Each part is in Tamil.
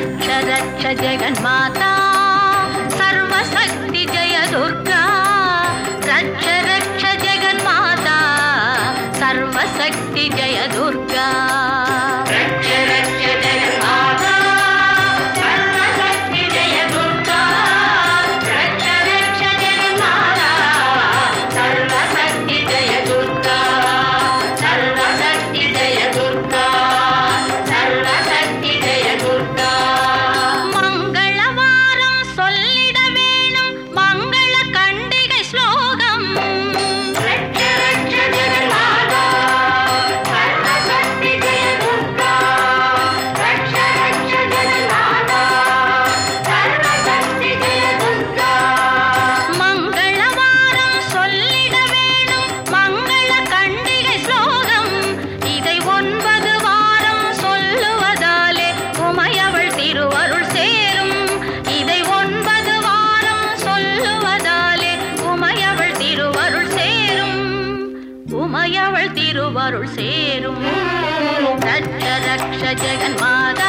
रक्ष रक्ष जगन्माता सर्वशक्ति जय दुर्गा। रक्ष रक्ष जगन्माता सर्वशक्ति जय दुर्गा। புகழ் திருவருள் சேரும். ரட்ச ரட்ச ஜெகன் மாதா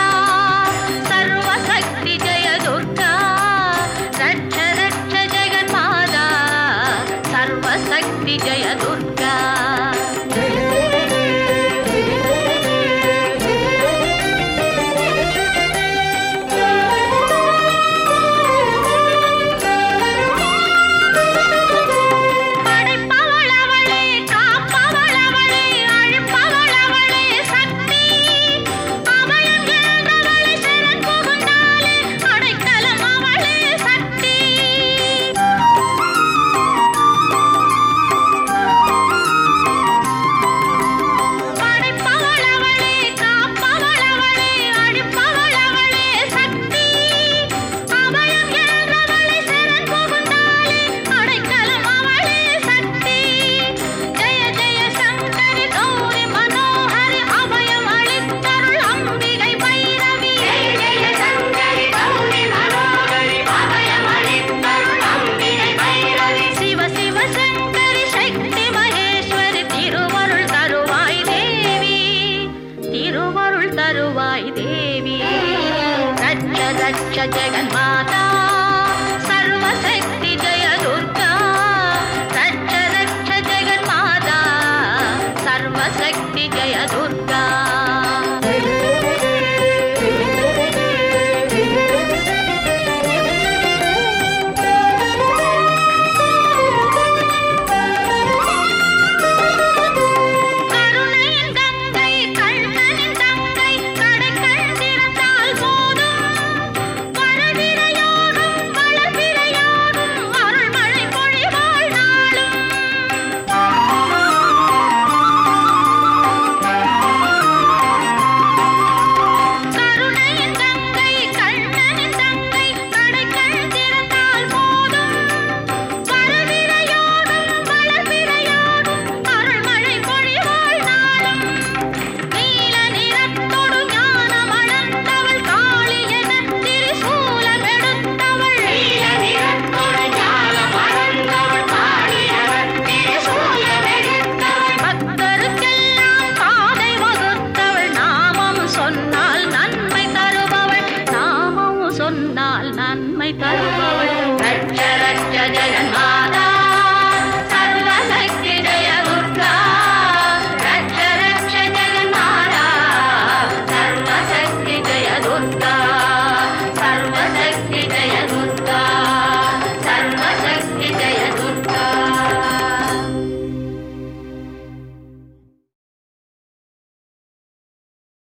जगन्माता सर्वशक्ति जय दुर्गा रक्ष रक्ष जगन्माता सर्वशक्ति जय दुर्गा रक्ष रक्ष जना